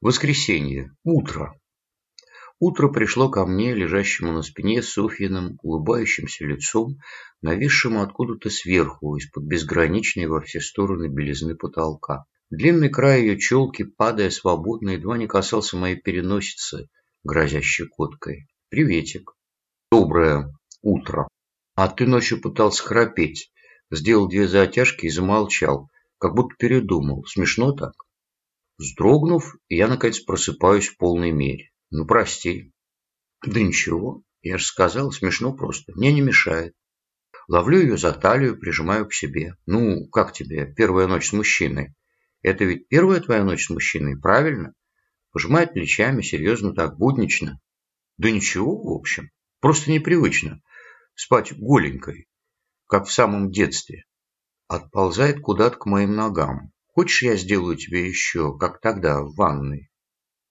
Воскресенье. Утро. Утро пришло ко мне, лежащему на спине Софьиным, улыбающимся лицом, нависшему откуда-то сверху, из-под безграничной во все стороны белизны потолка. Длинный край ее челки, падая свободно, едва не касался моей переносицы, грозя щекоткой. «Приветик». «Доброе утро». «А ты ночью пытался храпеть». Сделал две затяжки и замолчал, как будто передумал. Смешно так? Вздрогнув, я, наконец, просыпаюсь в полной мере. Ну, прости. Да ничего, я же сказал, смешно просто. Мне не мешает. Ловлю ее за талию, прижимаю к себе. Ну, как тебе, первая ночь с мужчиной? Это ведь первая твоя ночь с мужчиной, правильно? Пожимает плечами, серьезно так, буднично. Да ничего, в общем. Просто непривычно. Спать голенькой, как в самом детстве. Отползает куда-то к моим ногам. Хочешь, я сделаю тебе еще, как тогда, в ванной?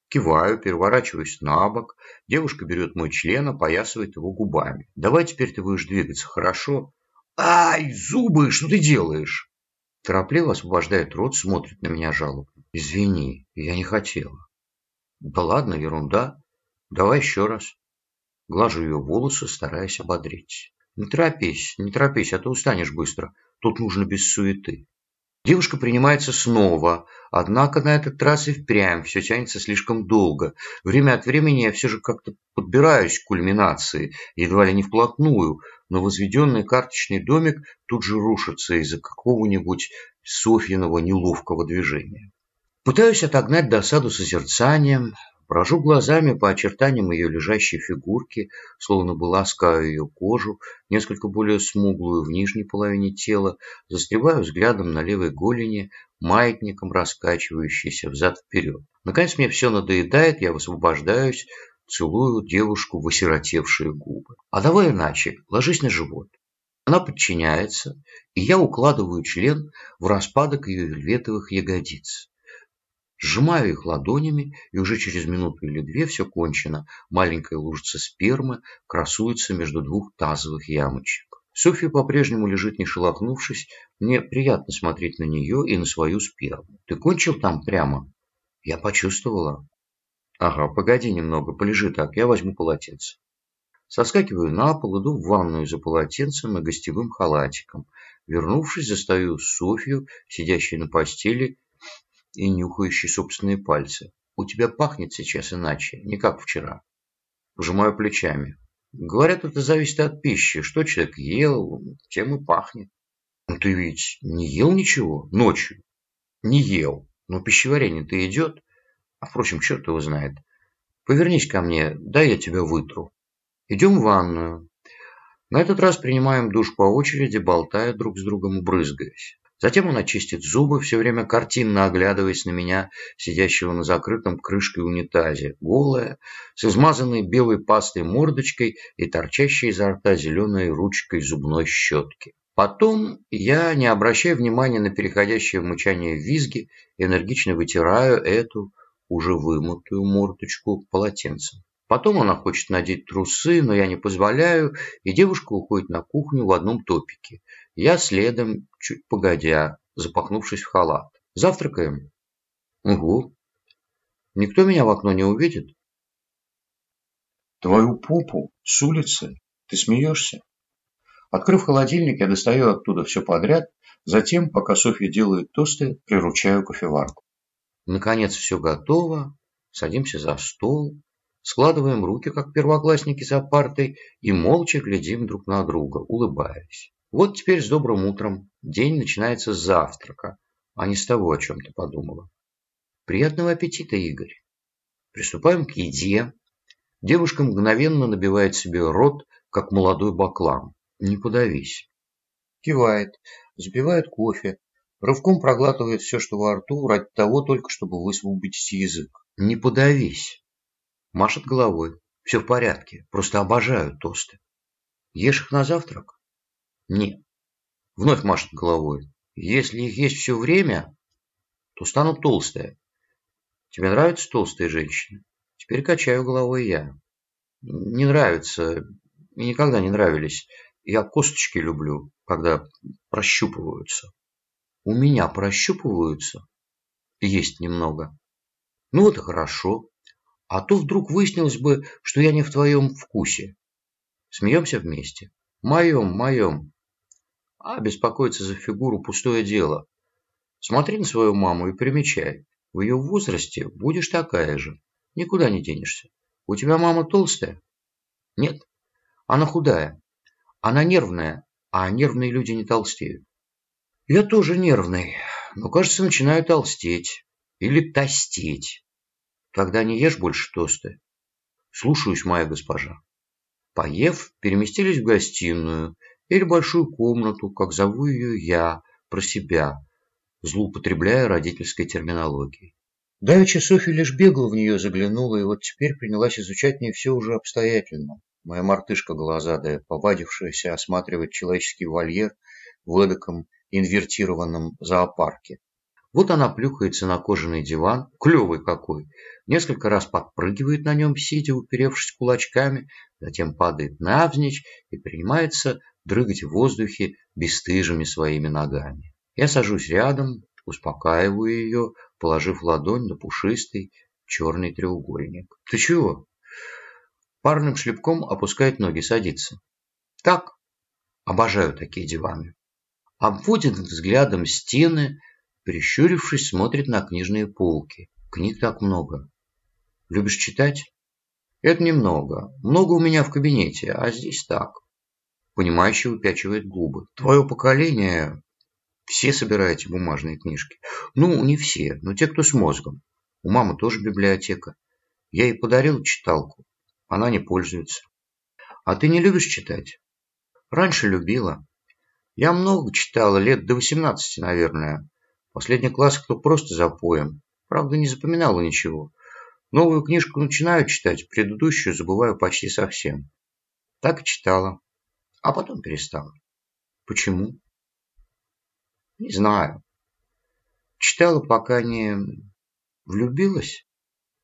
Киваю, переворачиваюсь на бок. Девушка берет мой член, опоясывает его губами. Давай теперь ты будешь двигаться, хорошо? Ай, зубы, что ты делаешь? Торопливо освобождает рот, смотрит на меня жалобно. Извини, я не хотела. Да ладно, ерунда. Давай еще раз. Глажу ее волосы, стараясь ободрить. Не торопись, не торопись, а то устанешь быстро. Тут нужно без суеты. Девушка принимается снова, однако на этот раз и впрямь все тянется слишком долго. Время от времени я все же как-то подбираюсь к кульминации, едва ли не вплотную, но возведенный карточный домик тут же рушится из-за какого-нибудь Софьиного неловкого движения. Пытаюсь отогнать досаду созерцанием, Брожу глазами по очертаниям ее лежащей фигурки, словно бы ласкаю ее кожу, несколько более смуглую в нижней половине тела, застреваю взглядом на левой голени, маятником раскачивающейся взад-вперед. Наконец мне все надоедает, я высвобождаюсь, целую девушку в осиротевшие губы. А давай иначе, ложись на живот. Она подчиняется, и я укладываю член в распадок ее вельветовых ягодиц. Сжимаю их ладонями, и уже через минуту или две все кончено. Маленькая лужица спермы красуется между двух тазовых ямочек. Софья по-прежнему лежит не шелохнувшись. Мне приятно смотреть на нее и на свою сперму. Ты кончил там прямо? Я почувствовала. Ага, погоди немного, полежи так, я возьму полотенце. Соскакиваю на пол, иду в ванную за полотенцем и гостевым халатиком. Вернувшись, застаю Софью, сидящей на постели и нюхающий собственные пальцы. У тебя пахнет сейчас иначе, не как вчера. Пожимаю плечами. Говорят, это зависит от пищи. Что человек ел, тем и пахнет. Ну ты ведь не ел ничего ночью? Не ел. Но пищеварение-то идет. А впрочем, черт его знает. Повернись ко мне, дай я тебя вытру. Идем в ванную. На этот раз принимаем душ по очереди, болтая друг с другом брызгаясь. Затем он очистит зубы, все время картинно оглядываясь на меня, сидящего на закрытом крышкой унитазе, голая, с измазанной белой пастой мордочкой и торчащей изо рта зеленой ручкой зубной щетки. Потом я, не обращая внимания на переходящее в мычание визги, энергично вытираю эту уже вымытую мордочку полотенцем. Потом она хочет надеть трусы, но я не позволяю, и девушка уходит на кухню в одном топике. Я следом, чуть погодя, запахнувшись в халат. Завтракаем? Угу. Никто меня в окно не увидит? Твою пупу с улицы? Ты смеешься? Открыв холодильник, я достаю оттуда все подряд, затем, пока Софья делает тосты, приручаю кофеварку. Наконец все готово, садимся за стол, складываем руки, как первоклассники за партой, и молча глядим друг на друга, улыбаясь. Вот теперь с добрым утром. День начинается с завтрака, а не с того, о чем ты подумала. Приятного аппетита, Игорь. Приступаем к еде. Девушка мгновенно набивает себе рот, как молодой баклан. Не подавись. Кивает, запивает кофе, рывком проглатывает все, что во рту, ради того только, чтобы высвободить язык. Не подавись. Машет головой. Все в порядке, просто обожаю тосты. Ешь их на завтрак? Нет. Вновь машет головой. Если их есть все время, то стану толстая. Тебе нравятся толстые женщины? Теперь качаю головой я. Не нравится. И никогда не нравились. Я косточки люблю, когда прощупываются. У меня прощупываются? Есть немного. Ну вот и хорошо. А то вдруг выяснилось бы, что я не в твоем вкусе. Смеемся вместе. Моем, моем. А беспокоиться за фигуру – пустое дело. Смотри на свою маму и примечай. В ее возрасте будешь такая же. Никуда не денешься. У тебя мама толстая? Нет. Она худая. Она нервная, а нервные люди не толстеют. Я тоже нервный, но, кажется, начинаю толстеть. Или тостеть. Тогда не ешь больше тосты. Слушаюсь, моя госпожа. Поев, переместились в гостиную или большую комнату, как зову ее я, про себя, злоупотребляя родительской терминологией. Давеча Софья лишь бегала в нее, заглянула, и вот теперь принялась изучать мне все уже обстоятельно. Моя мартышка глазадая, повадившаяся осматривать человеческий вольер в эдаком инвертированном зоопарке. Вот она плюхается на кожаный диван, клевый какой, несколько раз подпрыгивает на нем, сидя, уперевшись кулачками, затем падает навзничь и принимается дрыгать в воздухе бесстыжими своими ногами. Я сажусь рядом, успокаиваю ее, положив ладонь на пушистый черный треугольник. «Ты чего?» Парным шлепком опускает ноги, садится. «Так, обожаю такие диваны». Обводит взглядом стены, прищурившись, смотрит на книжные полки. Книг так много. Любишь читать? Это немного. Много у меня в кабинете, а здесь так. Понимающе выпячивает губы. Твое поколение все собираете бумажные книжки. Ну, не все, но те, кто с мозгом. У мамы тоже библиотека. Я ей подарил читалку. Она не пользуется. А ты не любишь читать? Раньше любила. Я много читала, лет до 18, наверное. Последний класс кто просто запоем. Правда, не запоминала ничего. Новую книжку начинаю читать, предыдущую забываю почти совсем. Так читала. А потом перестала. Почему? Не знаю. Читала, пока не влюбилась?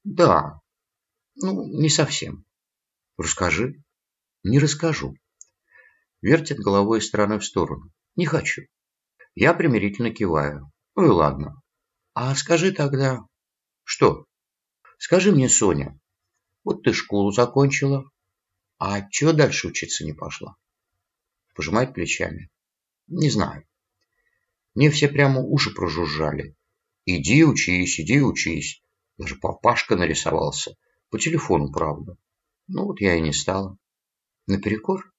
Да. Ну, не совсем. Расскажи. Не расскажу. Вертит головой из стороны в сторону. Не хочу. Я примирительно киваю. Ну и ладно. А скажи тогда... Что? Скажи мне, Соня, вот ты школу закончила, а чего дальше учиться не пошла? Пожимает плечами. Не знаю. Мне все прямо уши прожужжали. Иди учись, иди учись. Даже папашка нарисовался. По телефону, правда. Ну вот я и не стала. Наперекор?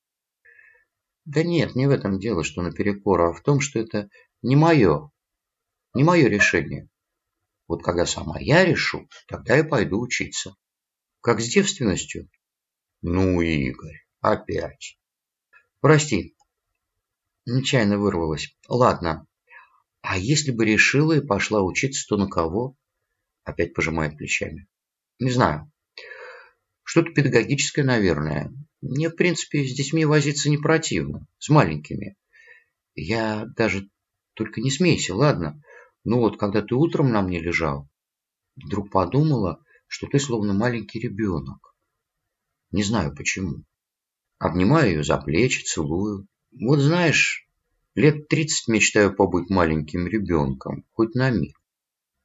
Да нет, не в этом дело, что наперекор, а в том, что это не мое. Не мое решение. Вот когда сама я решу, тогда я пойду учиться. Как с девственностью? Ну, Игорь, опять. Прости. Нечаянно вырвалась. Ладно, а если бы решила и пошла учиться, то на кого? Опять пожимает плечами. Не знаю. Что-то педагогическое, наверное. Мне, в принципе, с детьми возиться не противно. С маленькими. Я даже... Только не смейся, ладно? Ну вот, когда ты утром на мне лежал, вдруг подумала, что ты словно маленький ребенок. Не знаю почему. Обнимаю ее за плечи, целую. Вот знаешь, Лет тридцать мечтаю побыть маленьким ребенком, хоть на миг.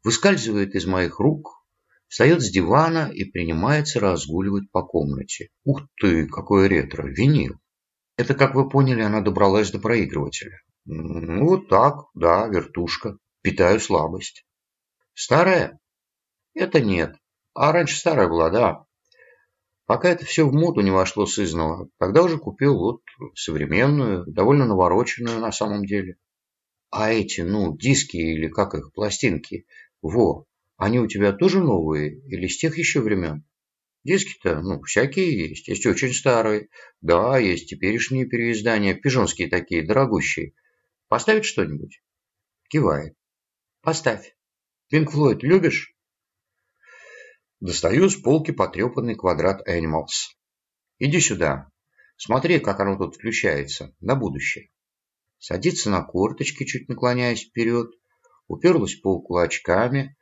Выскальзывает из моих рук, встает с дивана и принимается разгуливать по комнате. Ух ты, какое ретро, винил. Это, как вы поняли, она добралась до проигрывателя. Ну, вот так, да, вертушка. Питаю слабость. Старая? Это нет. А раньше старая была, да. Пока это все в моду не вошло сызново, тогда уже купил вот современную, довольно навороченную на самом деле. А эти, ну, диски или как их, пластинки, во, они у тебя тоже новые или с тех еще времен? Диски-то, ну, всякие есть, есть очень старые. Да, есть теперешние переиздания, пижонские такие, дорогущие. Поставить что-нибудь? Кивает. Поставь. Пинк Флойд любишь? Достаю с полки потрепанный квадрат Animals. Иди сюда. Смотри, как оно тут включается. На будущее. Садится на корточки, чуть наклоняясь вперед. Уперлась пол кулачками.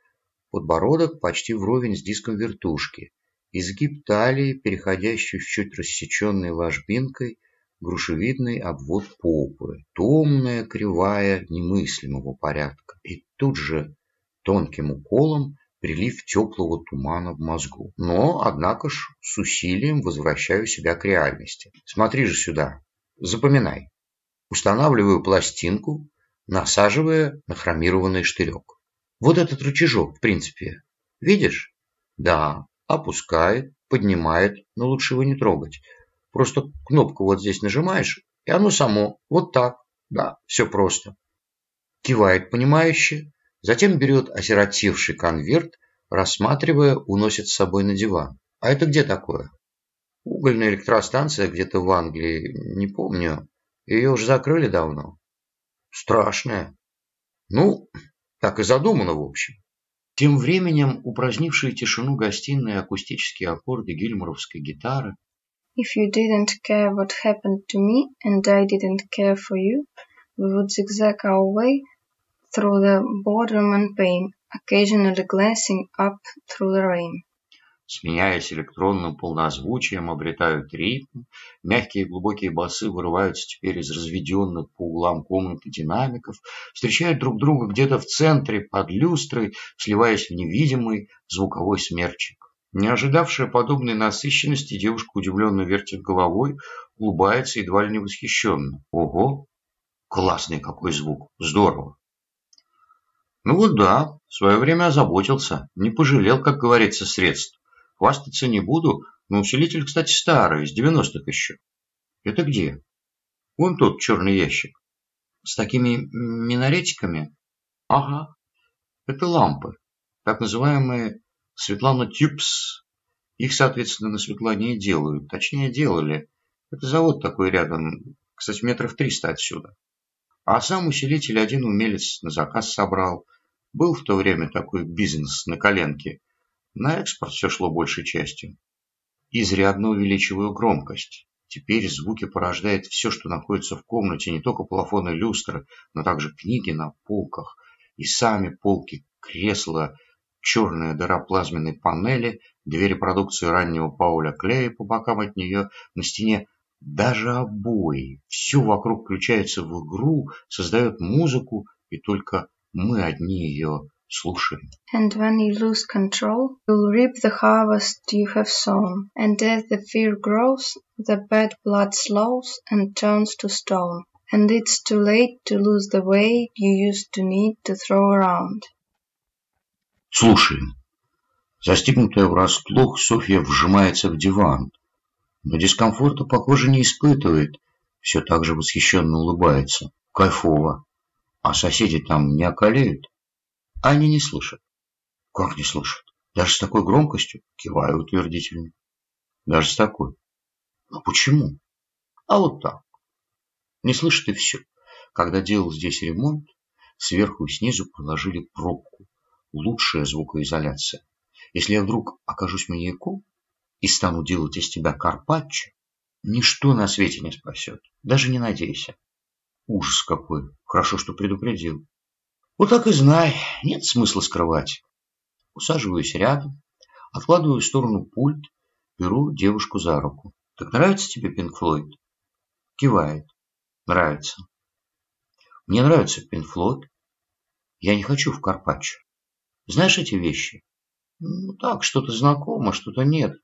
Подбородок почти вровень с диском вертушки. Изгиб талии, переходящий в чуть рассеченной ложбинкой, грушевидный обвод попы. Томная, кривая, немыслимого порядка. И тут же тонким уколом прилив теплого тумана в мозгу. Но, однако ж, с усилием возвращаю себя к реальности. Смотри же сюда. Запоминай. Устанавливаю пластинку, насаживая на хромированный штырек. Вот этот рычажок, в принципе. Видишь? Да. Опускает, поднимает, но лучше его не трогать. Просто кнопку вот здесь нажимаешь, и оно само. Вот так. Да, все просто. Кивает понимающе, затем берет осиротевший конверт, рассматривая, уносит с собой на диван. А это где такое? Угольная электростанция где-то в Англии, не помню. Ее уже закрыли давно. Страшная. Ну, так и задумано, в общем. Тем временем упразднившие тишину гостиной акустические аккорды гильморовской гитары If you didn't care what happened to me and I didn't care for you, would zigzag our way through the borderman pane, occasionally glancing up through the rain. Сменяясь электронным полнозвучием, обретают ритм. Мягкие глубокие басы вырываются теперь из разведенных по углам комнаты динамиков, встречают друг друга где-то в центре, под люстрой, сливаясь в невидимый звуковой смерчик. Не ожидавшая подобной насыщенности, девушка удивленно вертит головой, улыбается едва ли не восхищенно. Ого! Классный какой звук! Здорово! Ну вот да, в свое время озаботился, не пожалел, как говорится, средств. Хвастаться не буду, но усилитель, кстати, старый, из 90-х еще. Это где? Вон тот черный ящик. С такими минаретиками? Ага, это лампы, так называемые Светлана Тюбс. Их, соответственно, на Светлане и делают. Точнее, делали. Это завод такой рядом, кстати, метров триста отсюда. А сам усилитель один умелец на заказ собрал. Был в то время такой бизнес на коленке. На экспорт все шло большей частью. Изрядно увеличиваю громкость. Теперь звуки порождает все, что находится в комнате, не только плафоны люстры, но также книги на полках и сами полки, кресла, черная дыра плазменной панели, двери продукции раннего Пауля Клея по бокам от нее, на стене даже обои. Все вокруг включается в игру, создает музыку, и только мы одни ее слушаем. And when you lose control, you'll reap the harvest you have sown. And as the fear grows, the bad blood slows and turns to stone. And it's too late to lose the weight you used to need to throw around. Слушаем. Застигнутая врасплох, Софья вжимается в диван, но дискомфорта, похоже, не испытывает. Все так же восхищенно улыбается. Кайфово. А соседи там не околеют? Они не слышат. Как не слышат? Даже с такой громкостью? Киваю утвердительно. Даже с такой. А почему? А вот так. Не слышат и все. Когда делал здесь ремонт, сверху и снизу проложили пробку лучшая звукоизоляция. Если я вдруг окажусь маньяком и стану делать из тебя карпаччо, ничто на свете не спасет. Даже не надейся. Ужас какой. Хорошо, что предупредил. Вот так и знай. Нет смысла скрывать. Усаживаюсь рядом, откладываю в сторону пульт, беру девушку за руку. Так нравится тебе Пинк Флойд? Кивает. Нравится. Мне нравится Пинк Флойд. Я не хочу в карпаччо. Знаешь эти вещи? Ну, так, что-то знакомо, что-то нет.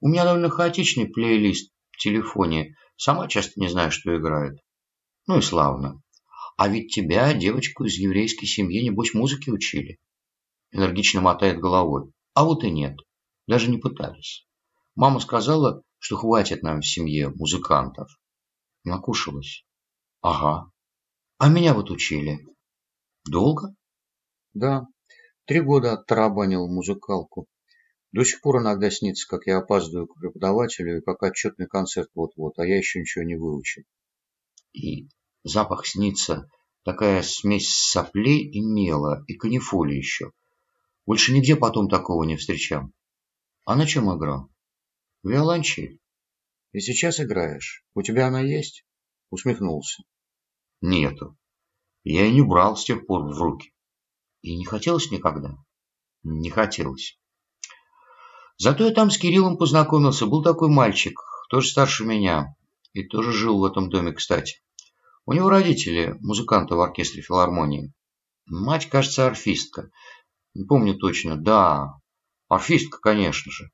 У меня довольно хаотичный плейлист в телефоне. Сама часто не знаю, что играет. Ну и славно. А ведь тебя, девочку из еврейской семьи, небось, музыки учили. Энергично мотает головой. А вот и нет. Даже не пытались. Мама сказала, что хватит нам в семье музыкантов. Накушалась. Ага. А меня вот учили. Долго? Да. Три года оттарабанил музыкалку. До сих пор иногда снится, как я опаздываю к преподавателю и как отчетный концерт вот-вот, а я еще ничего не выучил. И запах снится, такая смесь соплей и мела, и канифоли еще. Больше нигде потом такого не встречал. А на чем играл? Виолончель. И сейчас играешь? У тебя она есть? Усмехнулся. Нету. Я и не брал с тех пор в руки. И не хотелось никогда? Не хотелось. Зато я там с Кириллом познакомился. Был такой мальчик, тоже старше меня. И тоже жил в этом доме, кстати. У него родители, музыканты в оркестре филармонии. Мать, кажется, орфистка. Не помню точно. Да, арфистка, конечно же.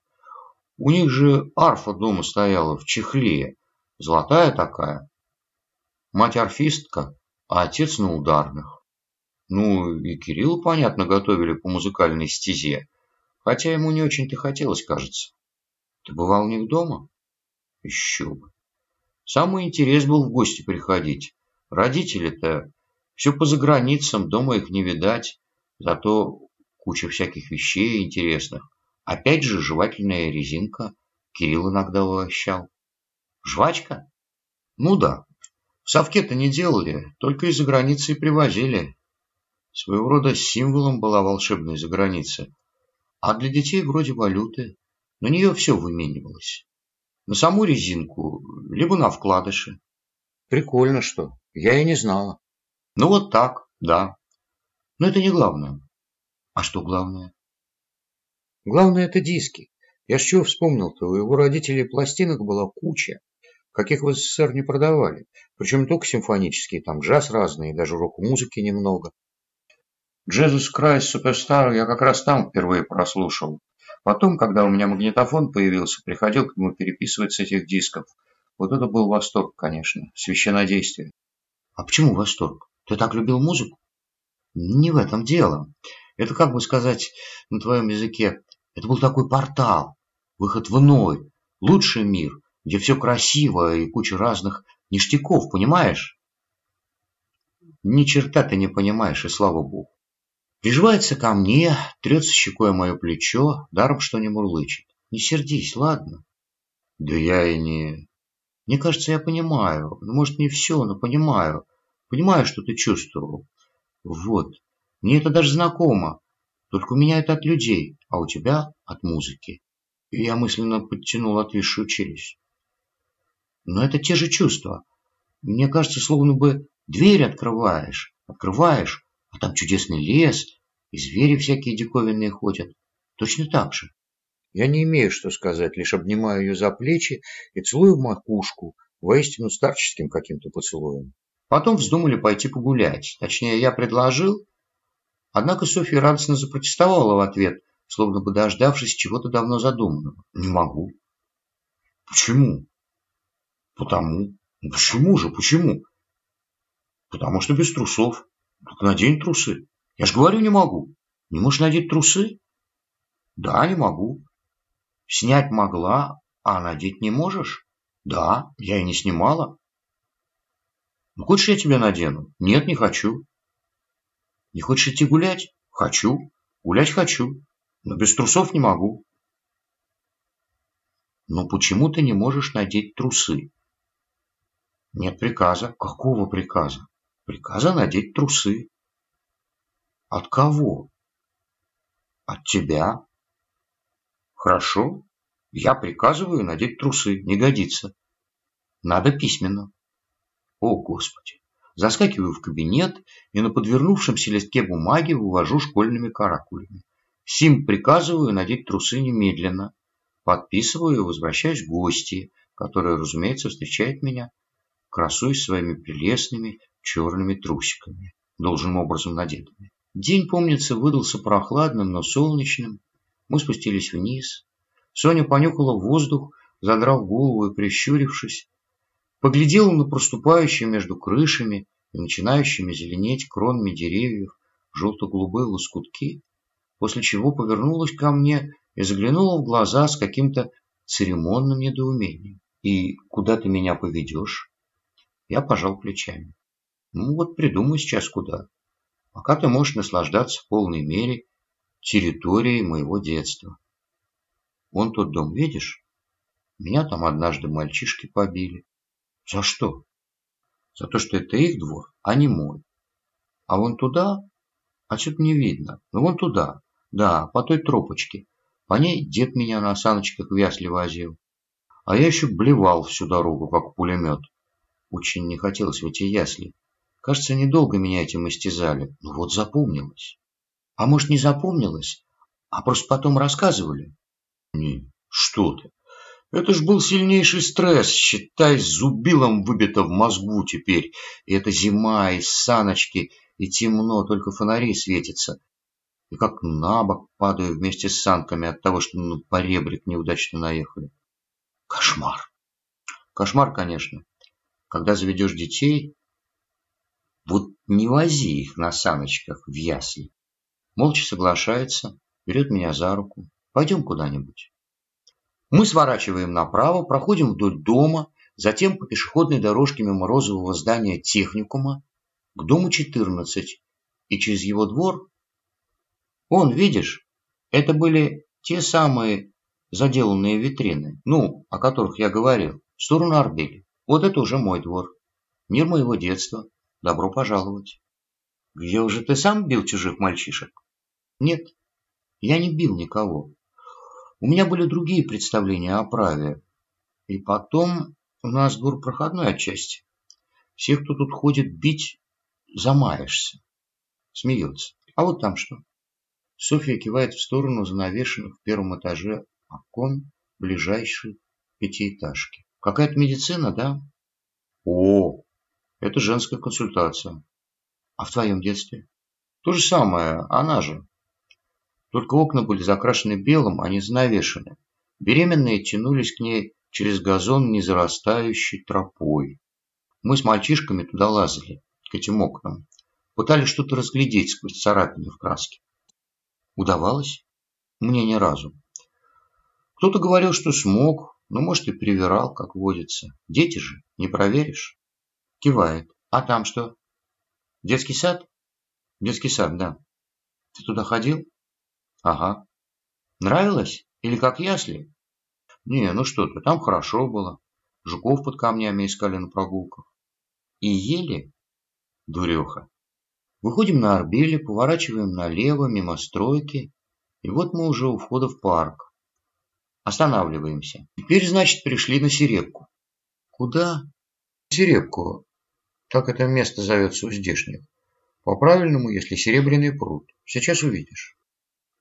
У них же арфа дома стояла в чехле. Золотая такая. Мать арфистка, а отец на ударных. Ну, и Кирилла, понятно, готовили по музыкальной стезе. Хотя ему не очень-то хотелось, кажется. Ты бывал у них дома? Еще бы. Самый интерес был в гости приходить. Родители-то все по заграницам, дома их не видать. Зато куча всяких вещей интересных. Опять же жевательная резинка. Кирилл иногда угощал. Жвачка? Ну да. В совке-то не делали, только из-за границы привозили. Своего рода символом была волшебная заграница. А для детей вроде валюты. На нее все выменивалось. На саму резинку, либо на вкладыши. Прикольно что. Я и не знала. Ну вот так, да. Но это не главное. А что главное? Главное это диски. Я с чего вспомнил-то, у его родителей пластинок была куча, каких в СССР не продавали. Причем только симфонические, там джаз разные, даже рок-музыки немного. «Джезус Крайс Суперстар» я как раз там впервые прослушал. Потом, когда у меня магнитофон появился, приходил к нему переписывать с этих дисков. Вот это был восторг, конечно, священнодействие. А почему восторг? Ты так любил музыку? Не в этом дело. Это, как бы сказать на твоем языке, это был такой портал, выход в иной, лучший мир, где все красиво и куча разных ништяков, понимаешь? Ни черта ты не понимаешь, и слава богу. Приживается ко мне, трется щекой мое плечо, даром что не мурлычет. Не сердись, ладно? Да я и не... Мне кажется, я понимаю. Ну, может, не все, но понимаю. Понимаю, что ты чувствовал. Вот. Мне это даже знакомо. Только у меня это от людей, а у тебя от музыки. И я мысленно подтянул отвисшую челюсть. Но это те же чувства. Мне кажется, словно бы дверь открываешь, открываешь, а там чудесный лес, и звери всякие диковинные ходят. Точно так же. Я не имею что сказать, лишь обнимаю ее за плечи и целую макушку, воистину старческим каким-то поцелуем. Потом вздумали пойти погулять. Точнее, я предложил. Однако Софья радостно запротестовала в ответ, словно бы дождавшись чего-то давно задуманного. Не могу. Почему? Потому. Почему же, почему? Потому что без трусов. Так надень трусы. Я же говорю, не могу. Не можешь надеть трусы? Да, не могу. Снять могла, а надеть не можешь? Да, я и не снимала. Ну, хочешь, я тебя надену? Нет, не хочу. Не хочешь идти гулять? Хочу. Гулять хочу. Но без трусов не могу. Но почему ты не можешь надеть трусы? Нет приказа. Какого приказа? Приказа надеть трусы. От кого? От тебя. Хорошо. Я приказываю надеть трусы. Не годится. Надо письменно. О, Господи! Заскакиваю в кабинет и на подвернувшемся листке бумаги вывожу школьными каракулями. Сим приказываю надеть трусы немедленно. Подписываю и возвращаюсь к гости, которая, разумеется, встречает меня, красуясь своими прелестными черными трусиками, должным образом надетыми. День, помнится, выдался прохладным, но солнечным. Мы спустились вниз. Соня понюхала воздух, задрав голову и прищурившись, поглядела на проступающие между крышами и начинающими зеленеть кронами деревьев желто-голубые лоскутки, после чего повернулась ко мне и заглянула в глаза с каким-то церемонным недоумением. «И куда ты меня поведешь?» Я пожал плечами. «Ну вот придумай сейчас куда. Пока ты можешь наслаждаться в полной мере территорией моего детства. Вон тот дом, видишь? Меня там однажды мальчишки побили. За что? За то, что это их двор, а не мой. А вон туда? Отсюда не видно. Ну вон туда. Да, по той тропочке. По ней дед меня на саночках в ясли возил. А я еще блевал всю дорогу, как пулемет. Очень не хотелось в эти ясли. Кажется, недолго меня этим истязали. Но вот запомнилось. А может, не запомнилось, а просто потом рассказывали? Не, что ты. Это ж был сильнейший стресс, считай, зубилом выбито в мозгу теперь. И это зима, и саночки, и темно, только фонари светятся. и как на бок падаю вместе с санками от того, что на поребрик неудачно наехали. Кошмар. Кошмар, конечно. Когда заведешь детей, вот не вози их на саночках в ясли. Молча соглашается, берет меня за руку. Пойдем куда-нибудь. Мы сворачиваем направо, проходим вдоль дома, затем по пешеходной дорожке мимо розового здания техникума к дому 14 и через его двор. Он, видишь, это были те самые заделанные витрины, ну, о которых я говорил, в сторону Арбели. Вот это уже мой двор. Мир моего детства. Добро пожаловать. Где уже ты сам бил чужих мальчишек? Нет, я не бил никого. У меня были другие представления о праве. И потом у нас двор проходной отчасти. Всех, кто тут ходит бить, замаешься. Смеется. А вот там что? Софья кивает в сторону занавешенных в первом этаже окон ближайшей пятиэтажки. Какая-то медицина, да? О, это женская консультация. А в твоем детстве? То же самое, она же. Только окна были закрашены белым, а не занавешены. Беременные тянулись к ней через газон незарастающей тропой. Мы с мальчишками туда лазали, к этим окнам. Пытались что-то разглядеть сквозь царапины в краске. Удавалось? Мне ни разу. Кто-то говорил, что смог, но, может, и перевирал, как водится. Дети же, не проверишь. Кивает. А там что? Детский сад? Детский сад, да. Ты туда ходил? Ага. Нравилось? Или как ясли? Не, ну что ты, там хорошо было. Жуков под камнями искали на прогулках. И ели? Дуреха. Выходим на Арбеле, поворачиваем налево, мимо стройки, и вот мы уже у входа в парк. Останавливаемся. Теперь, значит, пришли на Серебку. Куда? Серебку. Так это место зовется у здешних. По-правильному, если Серебряный пруд. Сейчас увидишь.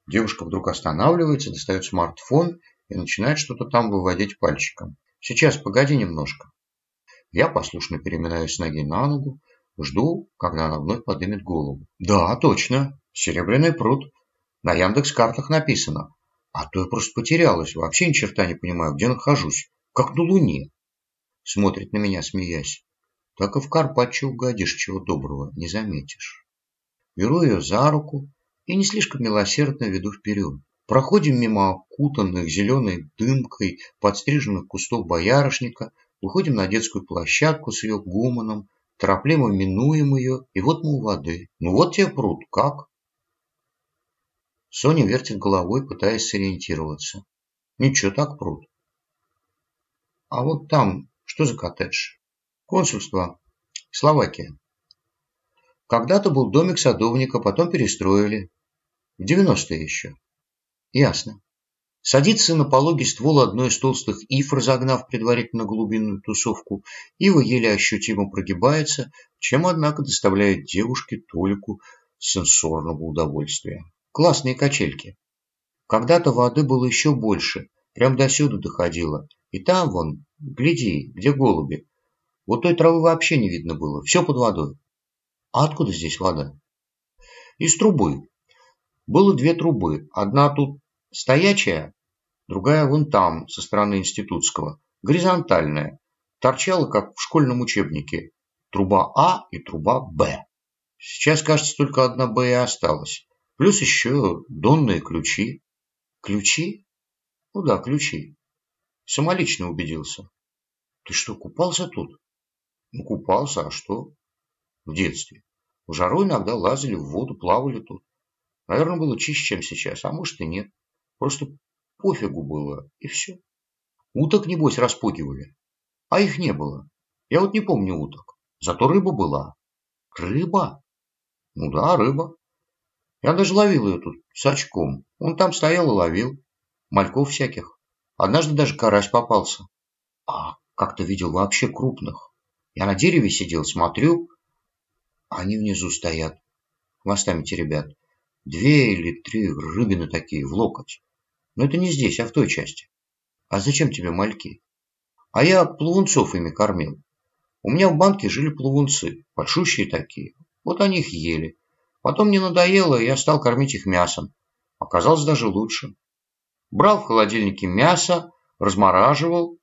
Девушка вдруг останавливается, достает смартфон и начинает что-то там выводить пальчиком. Сейчас, погоди немножко. Я послушно переминаюсь с ноги на ногу, Жду, когда она вновь поднимет голову. Да, точно. Серебряный пруд. На Яндекс-картах написано. А то я просто потерялась. Вообще ни черта не понимаю, где нахожусь. Как на Луне. Смотрит на меня, смеясь. Так и в Карпаччо угодишь, чего доброго, не заметишь. Беру ее за руку и не слишком милосердно веду вперед. Проходим мимо окутанных зеленой дымкой подстриженных кустов боярышника, выходим на детскую площадку с ее гуманом, Торопливо минуем ее, и вот мы у воды. Ну вот тебе пруд, как? Соня вертит головой, пытаясь сориентироваться. Ничего так пруд. А вот там, что за коттедж? Консульство. Словакия. Когда-то был домик садовника, потом перестроили. В 90-е еще. Ясно. Садится на пологий ствол одной из толстых ив, разогнав предварительно глубинную тусовку. Ива еле ощутимо прогибается, чем, однако, доставляет девушке Толику сенсорного удовольствия. Классные качельки. Когда-то воды было еще больше, прям до сюда доходило. И там, вон, гляди, где голуби. Вот той травы вообще не видно было, все под водой. А откуда здесь вода? Из трубы. Было две трубы. Одна тут Стоячая, другая вон там, со стороны институтского, горизонтальная, торчала, как в школьном учебнике, труба А и труба Б. Сейчас, кажется, только одна Б и осталась. Плюс еще донные ключи. Ключи? Ну да, ключи. Самолично убедился. Ты что, купался тут? Ну, купался, а что? В детстве. В жару иногда лазили в воду, плавали тут. Наверное, было чище, чем сейчас, а может и нет. Просто пофигу было, и все. Уток, небось, распугивали. А их не было. Я вот не помню уток. Зато рыба была. Рыба? Ну да, рыба. Я даже ловил ее тут с очком. Он там стоял и ловил. Мальков всяких. Однажды даже карась попался. А как-то видел вообще крупных. Я на дереве сидел, смотрю. Они внизу стоят. Хвостами теребят. Две или три рыбины такие в локоть. Но это не здесь, а в той части. А зачем тебе мальки? А я плавунцов ими кормил. У меня в банке жили плавунцы, большущие такие. Вот они их ели. Потом мне надоело, и я стал кормить их мясом. Оказалось даже лучше. Брал в холодильнике мясо, размораживал,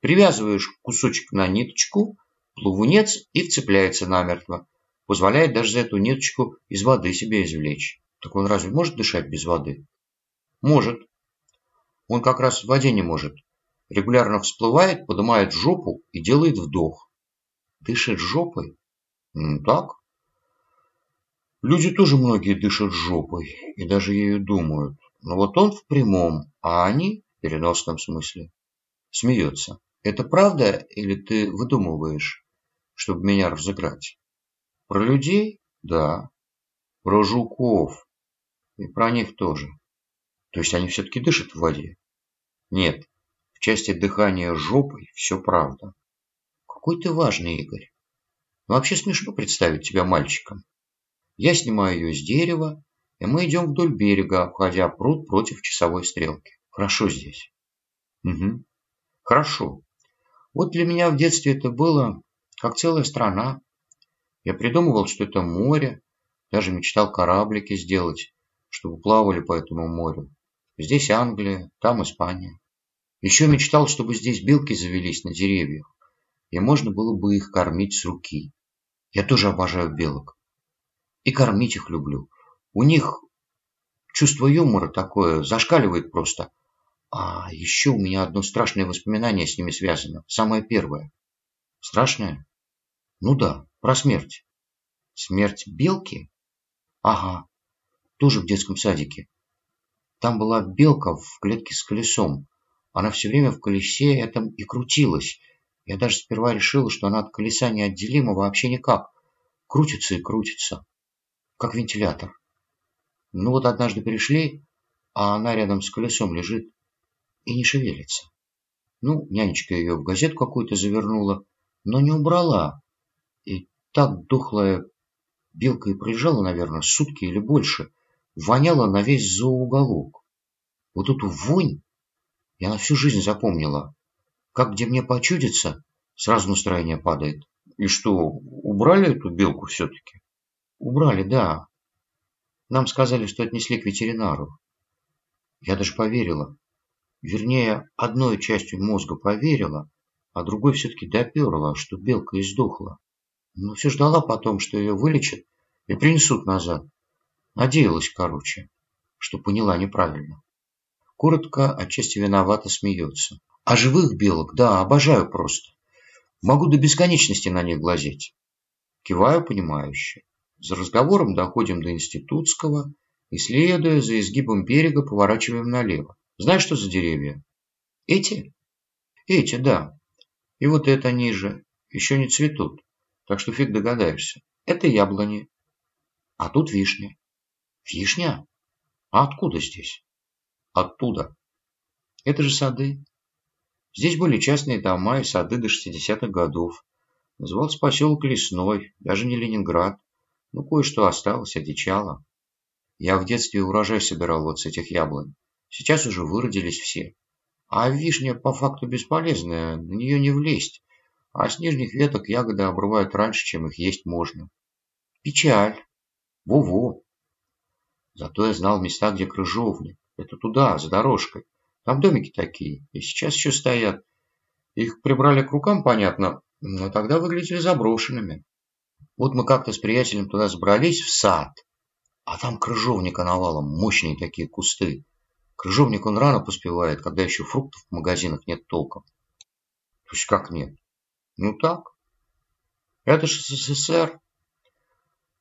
привязываешь кусочек на ниточку, плавунец и вцепляется намертво. Позволяет даже за эту ниточку из воды себе извлечь. Так он разве может дышать без воды? Может. Он как раз в воде не может. Регулярно всплывает, поднимает жопу и делает вдох. Дышит жопой? Ну, так. Люди тоже многие дышат жопой и даже ею думают. Но вот он в прямом, а они в переносном смысле. Смеется. Это правда или ты выдумываешь, чтобы меня разыграть? Про людей? Да. Про жуков. И про них тоже. То есть они все-таки дышат в воде? Нет. В части дыхания жопой все правда. Какой ты важный, Игорь. Вообще смешно представить тебя мальчиком. Я снимаю ее с дерева, и мы идем вдоль берега, обходя пруд против часовой стрелки. Хорошо здесь. Угу. Хорошо. Вот для меня в детстве это было как целая страна. Я придумывал, что это море, даже мечтал кораблики сделать, чтобы плавали по этому морю. Здесь Англия, там Испания. Еще мечтал, чтобы здесь белки завелись на деревьях, и можно было бы их кормить с руки. Я тоже обожаю белок. И кормить их люблю. У них чувство юмора такое, зашкаливает просто. А еще у меня одно страшное воспоминание с ними связано. Самое первое. Страшное? Ну да, про смерть. Смерть белки? Ага, тоже в детском садике. Там была белка в клетке с колесом. Она все время в колесе этом и крутилась. Я даже сперва решила, что она от колеса неотделима вообще никак. Крутится и крутится как вентилятор. Ну вот однажды пришли, а она рядом с колесом лежит и не шевелится. Ну, нянечка ее в газету какую-то завернула, но не убрала. И так дохлая белка и пролежала, наверное, сутки или больше. Воняла на весь зооуголок. Вот эту вонь я на всю жизнь запомнила. Как где мне почудится, сразу настроение падает. И что, убрали эту белку все-таки? Убрали, да. Нам сказали, что отнесли к ветеринару. Я даже поверила. Вернее, одной частью мозга поверила, а другой все-таки доперла, что белка издохла. Но все ждала потом, что ее вылечат и принесут назад. Надеялась, короче, что поняла неправильно. Коротко, отчасти виновата, смеется. А живых белок, да, обожаю просто. Могу до бесконечности на них глазеть. Киваю понимающе. За разговором доходим до Институтского и, следуя за изгибом берега, поворачиваем налево. Знаешь, что за деревья? Эти? Эти, да. И вот это ниже. Еще не цветут. Так что фиг догадаешься. Это яблони. А тут вишня. Вишня? А откуда здесь? Оттуда. Это же сады. Здесь были частные дома и сады до 60-х годов. Назывался поселок Лесной, даже не Ленинград. Ну, кое-что осталось, одичало. Я в детстве урожай собирал вот с этих яблонь. Сейчас уже выродились все. А вишня по факту бесполезная, на нее не влезть. А с нижних веток ягоды обрывают раньше, чем их есть можно. Печаль. Во-во. Зато я знал места, где крыжовник. Это туда, за дорожкой. Там домики такие. И сейчас еще стоят. Их прибрали к рукам, понятно, но тогда выглядели заброшенными. Вот мы как-то с приятелем туда забрались, в сад, а там крыжовника навалом, мощные такие кусты. Крыжовник он рано поспевает, когда еще фруктов в магазинах нет толком. То есть как нет? Ну так. Это же СССР.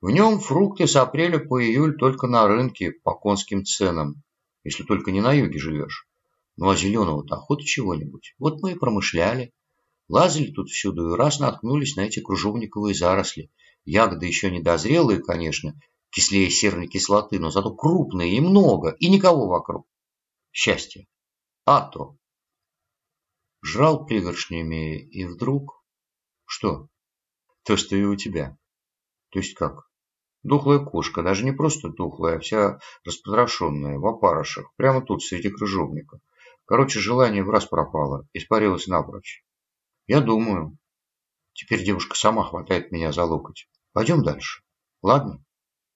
В нем фрукты с апреля по июль только на рынке по конским ценам, если только не на юге живешь. Ну а зеленого-то охота чего-нибудь. Вот мы и промышляли. Лазили тут всюду и раз наткнулись на эти кружовниковые заросли. Ягоды еще не дозрелые, конечно, кислее серной кислоты, но зато крупные и много, и никого вокруг. Счастье. А то. Жрал пригоршнями, и вдруг... Что? То, что и у тебя. То есть как? Духлая кошка, даже не просто духлая, а вся распотрошенная, в опарышах, прямо тут, среди крыжовника. Короче, желание в раз пропало, испарилось напрочь. Я думаю. Теперь девушка сама хватает меня за локоть. Пойдем дальше. Ладно?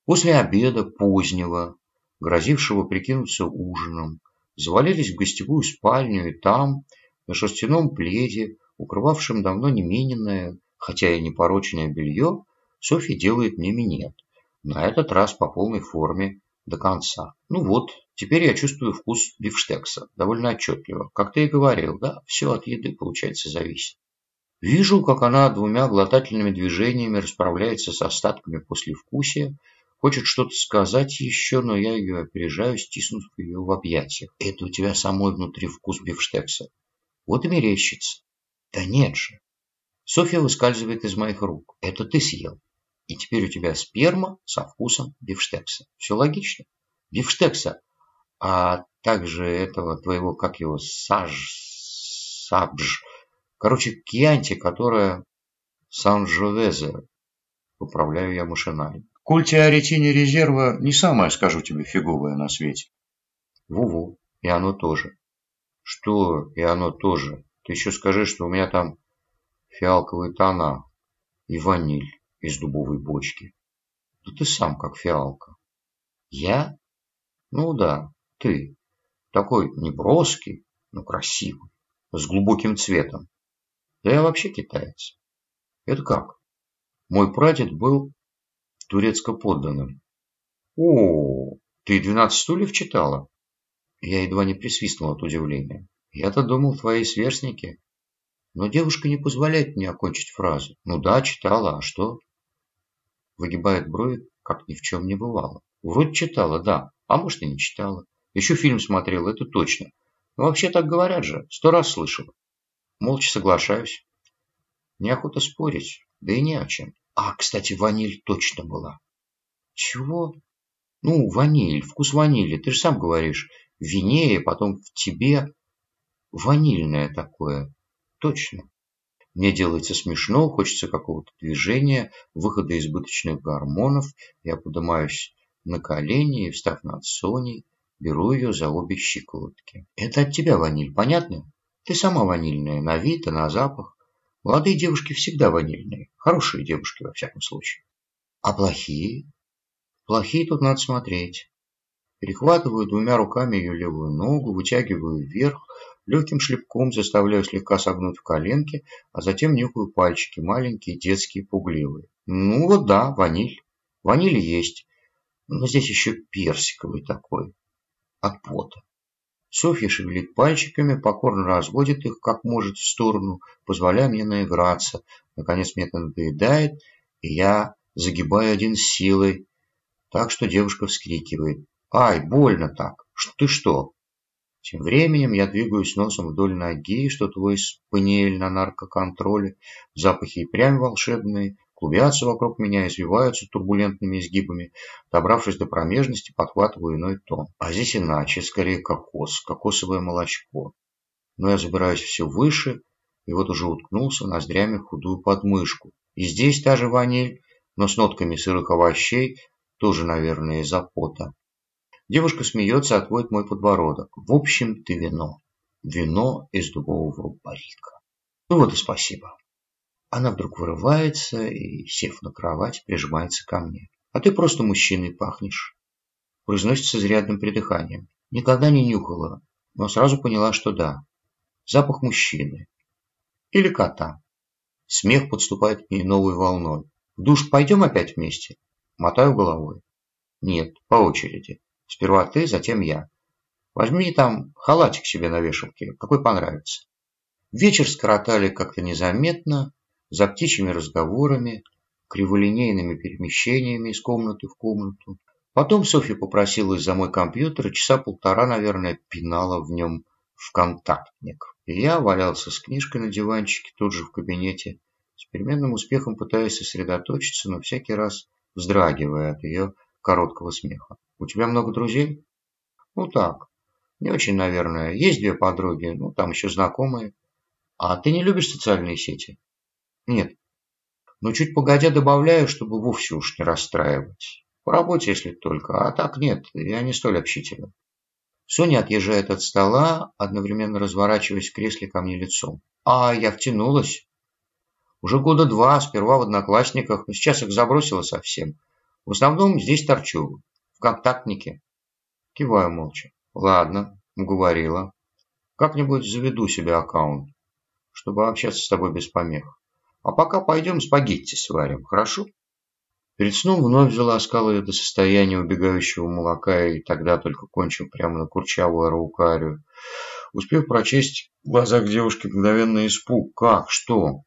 После обеда позднего, грозившего прикинуться ужином, завалились в гостевую спальню и там, на шерстяном пледе, укрывавшем давно не мененное, хотя и непорочное белье, Софья делает мне минет. На этот раз по полной форме до конца. Ну вот, теперь я чувствую вкус бифштекса довольно отчетливо. Как ты и говорил, да, все от еды, получается, зависит. Вижу, как она двумя глотательными движениями расправляется с остатками послевкусия, хочет что-то сказать еще, но я ее опережаю, стиснув ее в объятиях. Это у тебя самой внутри вкус бифштекса. Вот и мерещится. Да нет же. Софья выскальзывает из моих рук. Это ты съел. И теперь у тебя сперма со вкусом бифштекса. Все логично. Бифштекса. А также этого твоего, как его, саж... сабж. Короче, кьянти, которая Сан-Жовезе. Поправляю я машинально. Коль теоретине резерва не самое, скажу тебе, фиговое на свете. Ву-ву. И оно тоже. Что и оно тоже? Ты еще скажи, что у меня там фиалковые тона и ваниль из дубовой бочки. Да ты сам как фиалка. Я? Ну да, ты. Такой неброский, но красивый, с глубоким цветом. Да я вообще китаец. Это как? Мой прадед был турецко-подданным. О, ты «Двенадцать стульев» читала? Я едва не присвистнул от удивления. Я-то думал, твои сверстники. Но девушка не позволяет мне окончить фразу. Ну да, читала, а что? Выгибает брови, как ни в чем не бывало. Вроде читала, да, а может и не читала. Еще фильм смотрела, это точно. Но вообще так говорят же, сто раз слышала. Молча соглашаюсь. Неохота спорить, да и не о чем. А, кстати, ваниль точно была. Чего? Ну, ваниль, вкус ванили, ты же сам говоришь. В вине, и потом в тебе. Ванильное такое. Точно. Мне делается смешно, хочется какого-то движения, выхода избыточных гормонов. Я поднимаюсь на колени и, встав над Соней, беру ее за обе щиколотки. Это от тебя, ваниль, понятно? Ты сама ванильная, на вид и на запах. Молодые девушки всегда ванильные. Хорошие девушки, во всяком случае. А плохие? Плохие тут надо смотреть. Перехватываю двумя руками ее левую ногу, вытягиваю вверх, Легким шлепком заставляю слегка согнуть в коленке, а затем нюхаю пальчики, маленькие, детские, пугливые. Ну вот да, ваниль. Ваниль есть. Но здесь еще персиковый такой. От пота. Софья шевелит пальчиками, покорно разводит их, как может, в сторону, позволяя мне наиграться. Наконец мне это надоедает, и я загибаю один силой, так что девушка вскрикивает. «Ай, больно так! Ты что, тем временем я двигаюсь носом вдоль ноги, что твой спаниель на наркоконтроле. Запахи и прям волшебные, клубятся вокруг меня, извиваются турбулентными изгибами. Добравшись до промежности, подхватываю иной тон. А здесь иначе, скорее кокос, кокосовое молочко. Но я забираюсь все выше, и вот уже уткнулся ноздрями в худую подмышку. И здесь та же ваниль, но с нотками сырых овощей, тоже, наверное, из-за пота. Девушка смеется, отводит мой подбородок. В общем, ты вино. Вино из дубового барика. Ну вот и спасибо. Она вдруг вырывается и, сев на кровать, прижимается ко мне. А ты просто мужчиной пахнешь. Произносит с изрядным придыханием. Никогда не нюхала, но сразу поняла, что да. Запах мужчины. Или кота. Смех подступает к ней новой волной. В душ пойдем опять вместе? Мотаю головой. Нет, по очереди. Сперва ты, затем я. Возьми там халатик себе на вешалке, какой понравится. Вечер скоротали как-то незаметно, за птичьими разговорами, криволинейными перемещениями из комнаты в комнату. Потом Софья попросилась за мой компьютер, и часа полтора, наверное, пинала в нем в контактник. И я валялся с книжкой на диванчике тут же в кабинете, с переменным успехом пытаясь сосредоточиться, но всякий раз вздрагивая от ее короткого смеха. У тебя много друзей? Ну так, не очень, наверное. Есть две подруги, ну там еще знакомые. А ты не любишь социальные сети? Нет. Но чуть погодя добавляю, чтобы вовсе уж не расстраивать. По работе, если только. А так нет, я не столь общителен. Соня отъезжает от стола, одновременно разворачиваясь в кресле ко мне лицом. А, я втянулась. Уже года два, сперва в одноклассниках, но сейчас их забросила совсем. В основном здесь торчу. В контактнике. Киваю молча. Ладно, уговорила. Как-нибудь заведу себе аккаунт, чтобы общаться с тобой без помех. А пока пойдем спагетти сварим, хорошо? Перед сном вновь заласкал ее до состояния убегающего молока и тогда только кончил прямо на курчавую араукарию. Успев прочесть в глазах девушки мгновенный испуг. Как? Что?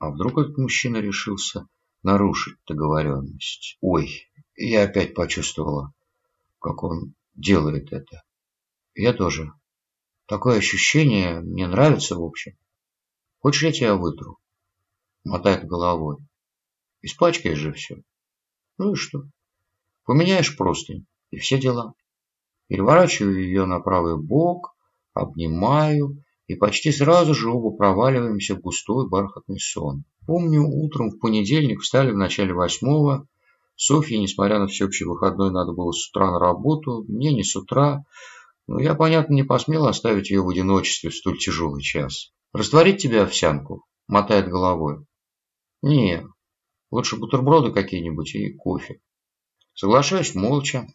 А вдруг этот мужчина решился нарушить договоренность? Ой, я опять почувствовала, как он делает это. Я тоже. Такое ощущение мне нравится, в общем. Хочешь, я тебя вытру? Мотает головой. Испачкаешь же все. Ну и что? Поменяешь простынь, и все дела. Переворачиваю ее на правый бок, обнимаю, и почти сразу же оба проваливаемся в густой бархатный сон. Помню, утром в понедельник встали в начале восьмого. Софье, несмотря на всеобщий выходной, надо было с утра на работу, мне не с утра. Но я, понятно, не посмел оставить ее в одиночестве в столь тяжелый час. «Растворить тебе овсянку?» – мотает головой. «Не, лучше бутерброды какие-нибудь и кофе». Соглашаюсь молча.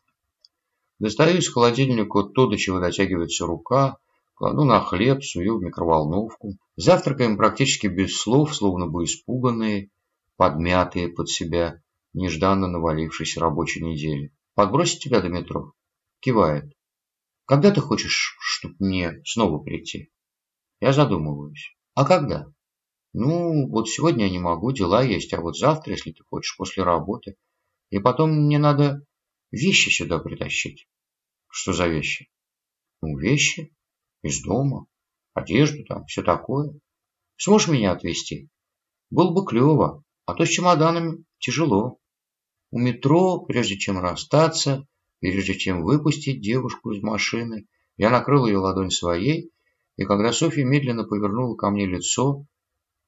Достаю из холодильника то, до чего дотягивается рука, кладу на хлеб, сую в микроволновку. Завтракаем практически без слов, словно бы испуганные, подмятые под себя, нежданно навалившейся рабочей недели. «Подбросить тебя до метро?» Кивает. «Когда ты хочешь, чтобы мне снова прийти?» Я задумываюсь. «А когда?» «Ну, вот сегодня я не могу, дела есть, а вот завтра, если ты хочешь, после работы. И потом мне надо вещи сюда притащить». «Что за вещи?» «Ну, вещи из дома, одежду там, все такое. Сможешь меня отвезти? Было бы клево, а то с чемоданами тяжело. У метро, прежде чем расстаться, прежде чем выпустить девушку из машины, я накрыл ее ладонь своей, и когда Софья медленно повернула ко мне лицо,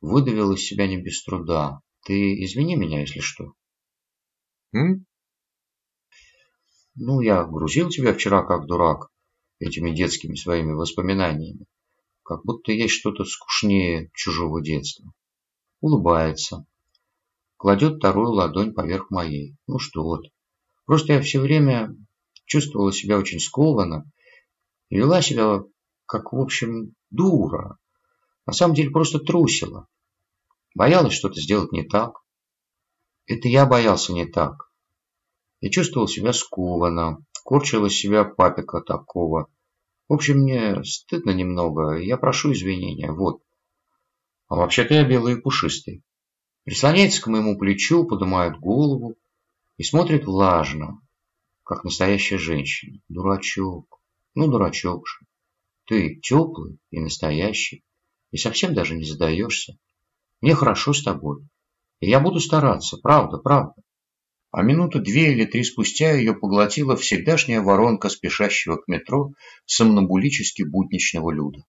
выдавила из себя не без труда. Ты извини меня, если что. М? Ну, я грузил тебя вчера как дурак этими детскими своими воспоминаниями. Как будто есть что-то скучнее чужого детства. Улыбается. Кладет вторую ладонь поверх моей. Ну что вот. Просто я все время чувствовала себя очень скованно и вела себя как, в общем, дура. На самом деле просто трусила. Боялась что-то сделать не так. Это я боялся не так. Я чувствовал себя скованно, корчил из себя папика такого. В общем, мне стыдно немного, я прошу извинения, вот. А вообще-то я белый и пушистый. Прислоняется к моему плечу, поднимает голову и смотрит влажно, как настоящая женщина. Дурачок, ну дурачок же. Ты теплый и настоящий, и совсем даже не задаешься. Мне хорошо с тобой, и я буду стараться, правда, правда а минуту две или три спустя ее поглотила всегдашняя воронка спешащего к метро сомнамбулически будничного люда.